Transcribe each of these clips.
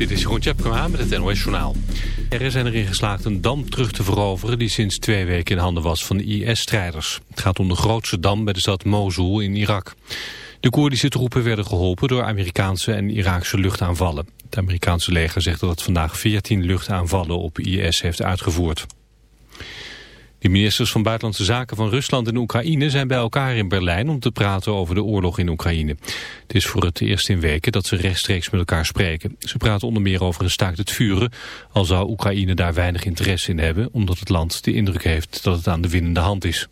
Dit is Jeroen Tjepkema met het NOS Journaal. Er zijn erin geslaagd een dam terug te veroveren die sinds twee weken in handen was van de IS-strijders. Het gaat om de grootste dam bij de stad Mosul in Irak. De Koerdische troepen werden geholpen door Amerikaanse en Iraakse luchtaanvallen. Het Amerikaanse leger zegt dat het vandaag 14 luchtaanvallen op IS heeft uitgevoerd. De ministers van Buitenlandse Zaken van Rusland en Oekraïne zijn bij elkaar in Berlijn om te praten over de oorlog in Oekraïne. Het is voor het eerst in weken dat ze rechtstreeks met elkaar spreken. Ze praten onder meer over een staakt het vuren, al zou Oekraïne daar weinig interesse in hebben, omdat het land de indruk heeft dat het aan de winnende hand is.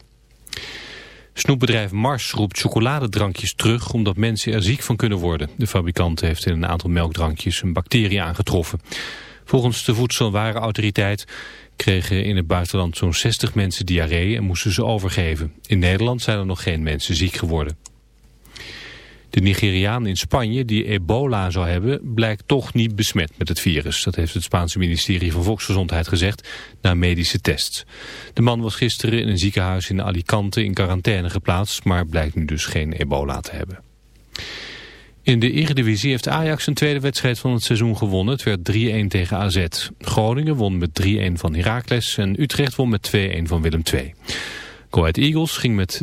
Snoepbedrijf Mars roept chocoladedrankjes terug omdat mensen er ziek van kunnen worden. De fabrikant heeft in een aantal melkdrankjes een bacterie aangetroffen. Volgens de Voedselwarenautoriteit kregen in het buitenland zo'n 60 mensen diarree en moesten ze overgeven. In Nederland zijn er nog geen mensen ziek geworden. De Nigeriaan in Spanje die ebola zou hebben blijkt toch niet besmet met het virus. Dat heeft het Spaanse ministerie van Volksgezondheid gezegd na medische tests. De man was gisteren in een ziekenhuis in Alicante in quarantaine geplaatst, maar blijkt nu dus geen ebola te hebben. In de Eredivisie heeft Ajax een tweede wedstrijd van het seizoen gewonnen. Het werd 3-1 tegen AZ. Groningen won met 3-1 van Heracles en Utrecht won met 2-1 van Willem II. Go Ahead Eagles ging met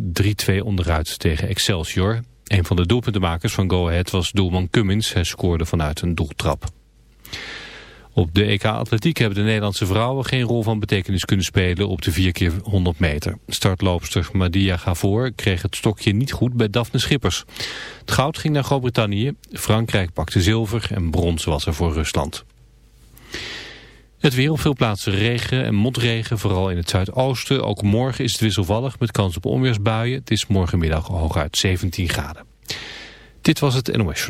3-2 onderuit tegen Excelsior. Een van de doelpuntenmakers van Go Ahead was doelman Cummins. Hij scoorde vanuit een doeltrap. Op de EK Atletiek hebben de Nederlandse vrouwen geen rol van betekenis kunnen spelen op de 4 keer 100 meter. Startloopster Madia Gavoor kreeg het stokje niet goed bij Daphne Schippers. Het goud ging naar Groot-Brittannië, Frankrijk pakte zilver en brons was er voor Rusland. Het weer op veel plaatsen regen en motregen, vooral in het zuidoosten. Ook morgen is het wisselvallig met kans op onweersbuien. Het is morgenmiddag hooguit 17 graden. Dit was het NOS.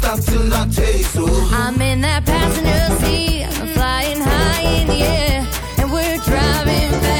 stop till I taste so. I'm in that passenger seat, I'm flying high in the air, and we're driving fast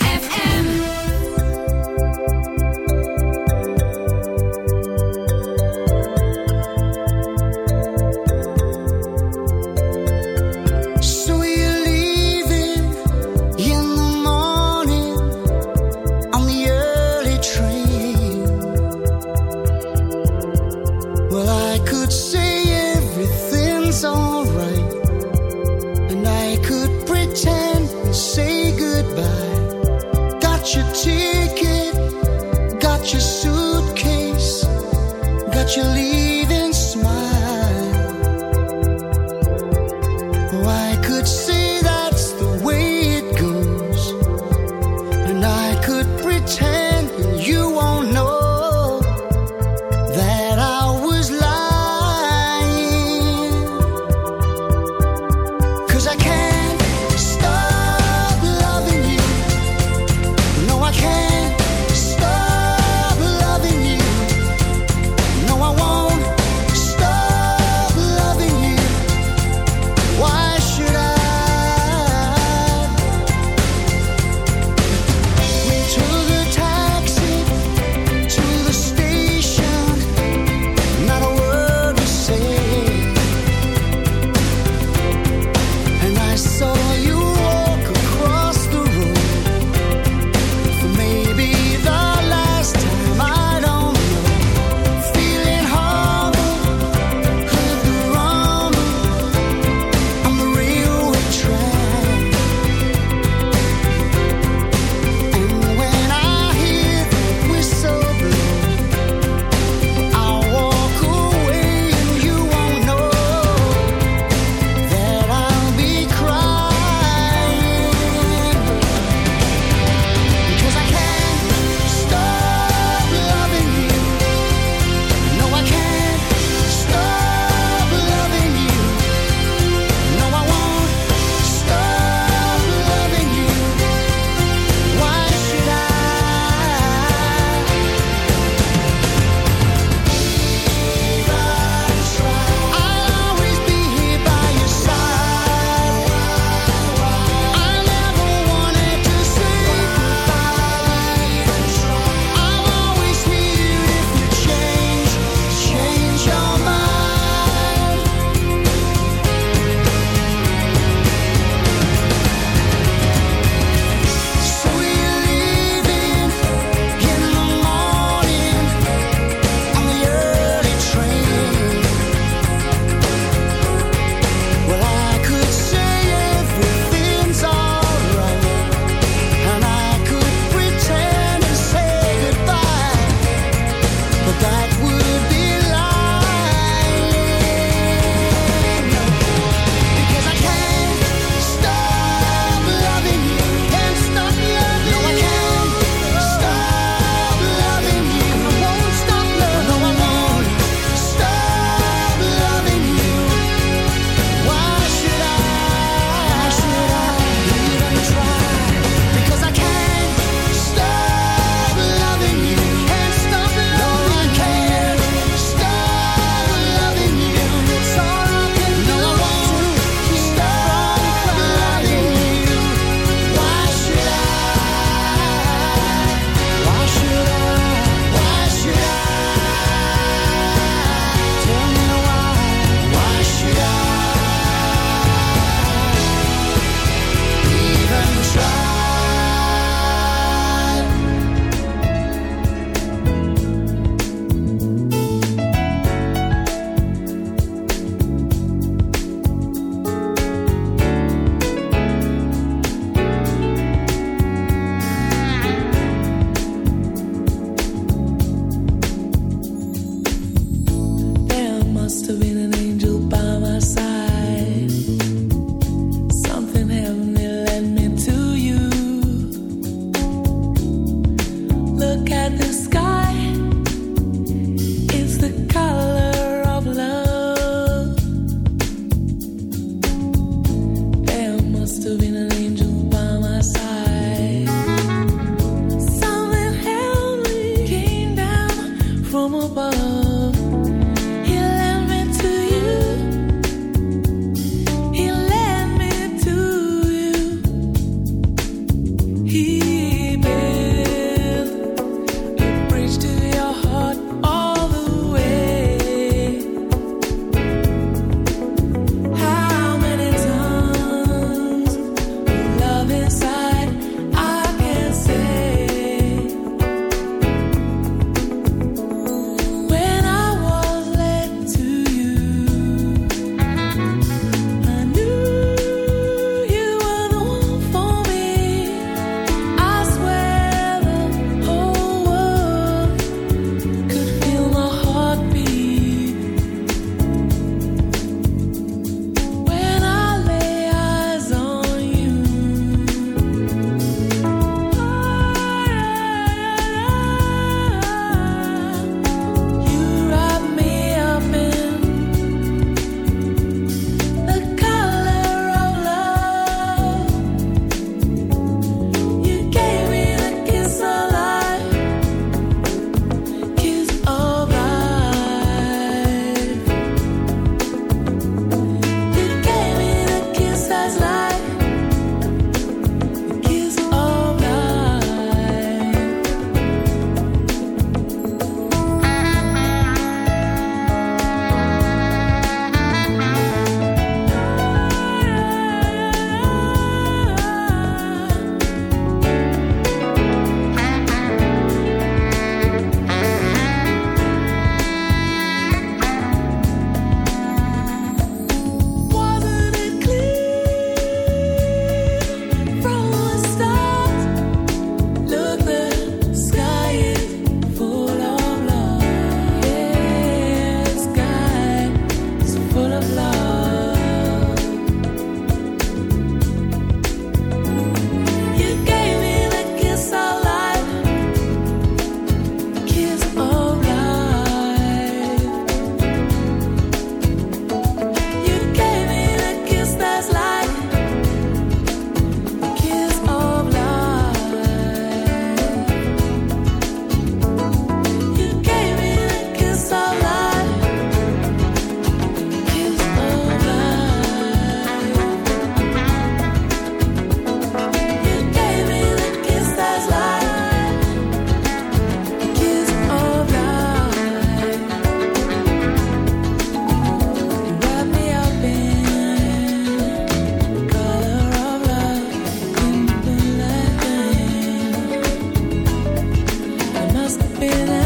feel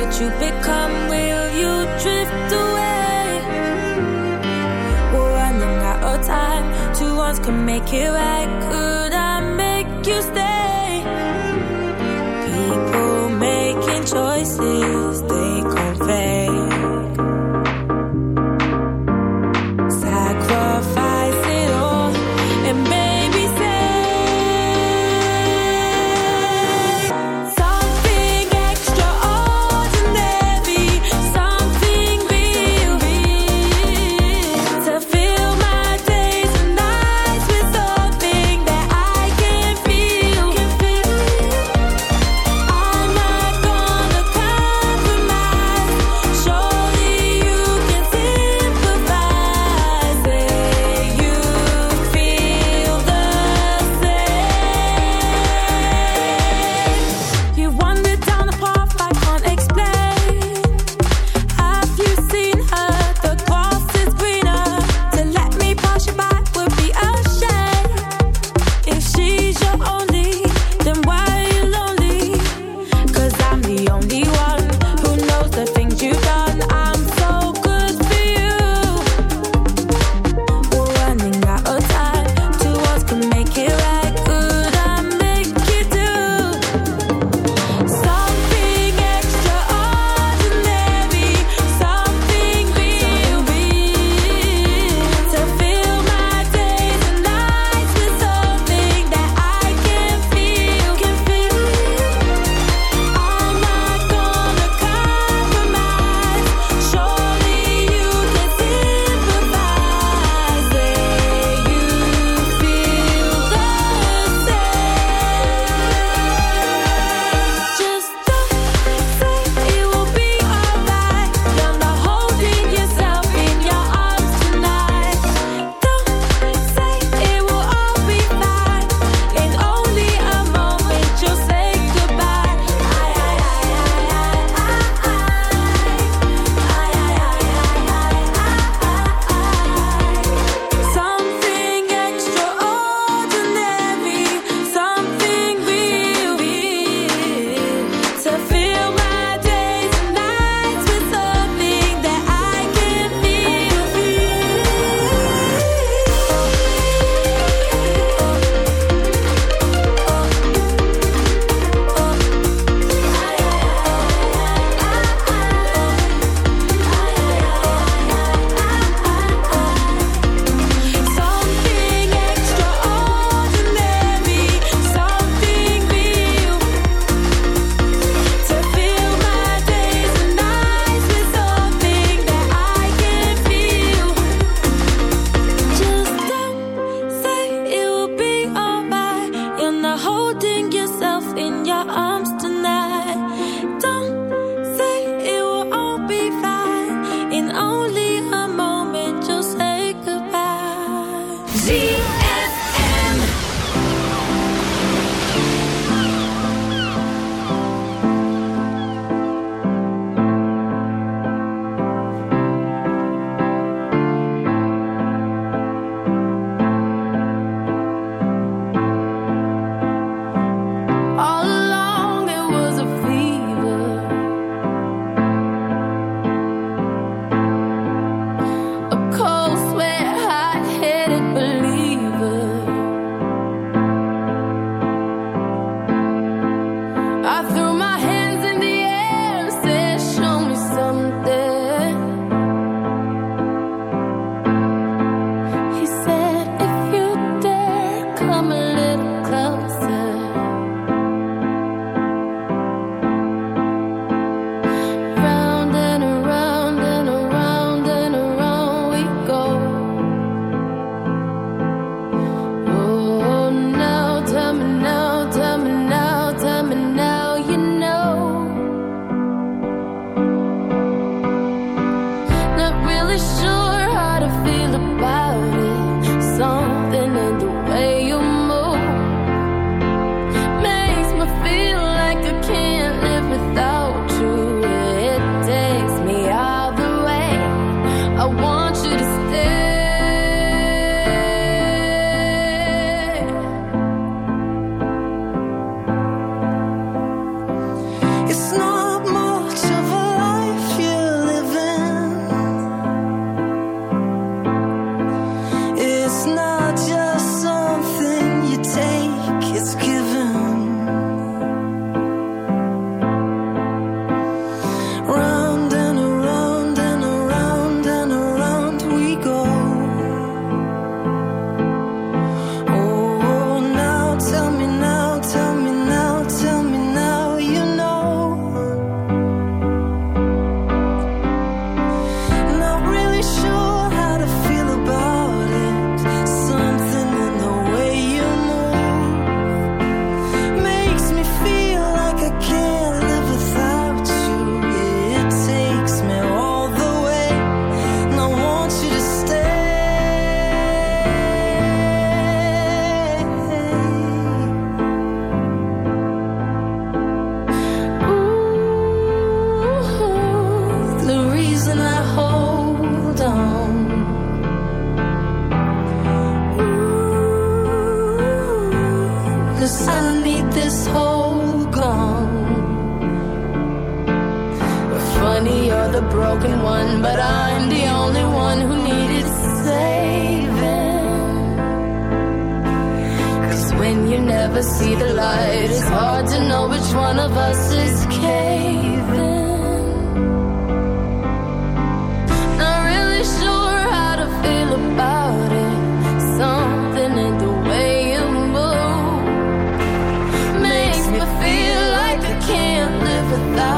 What you become? Will you drift away? We're running out of time. Two ones can make it right. Ooh.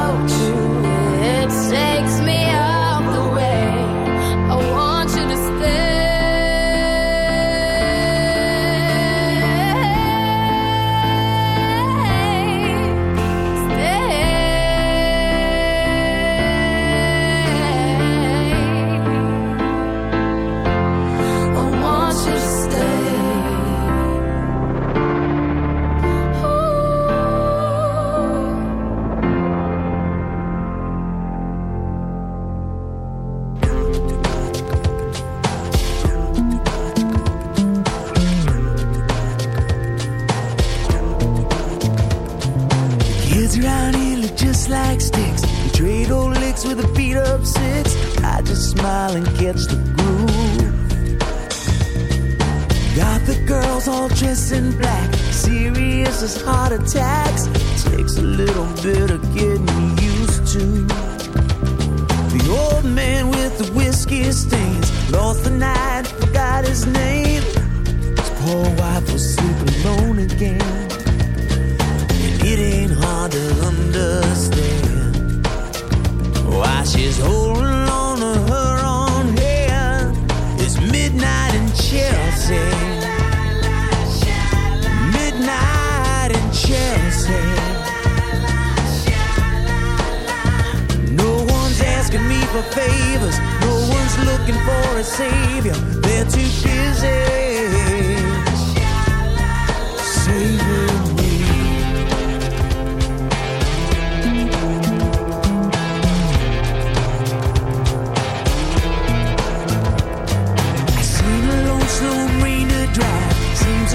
about you.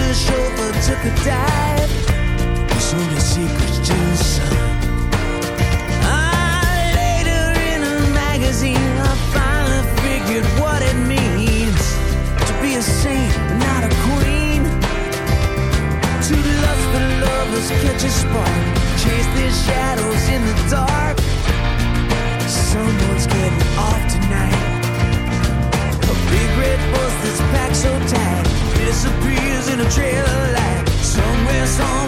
the chauffeur took a dive. He sold his secrets to the sun. Ah, later in a magazine, I finally figured what it means to be a saint, not a queen. To lust for lovers, catch a spark, chase their shadows in the dark. Someone's getting off tonight. A big red bus that's packed so tight, disappears in a trailer like somewhere, somewhere.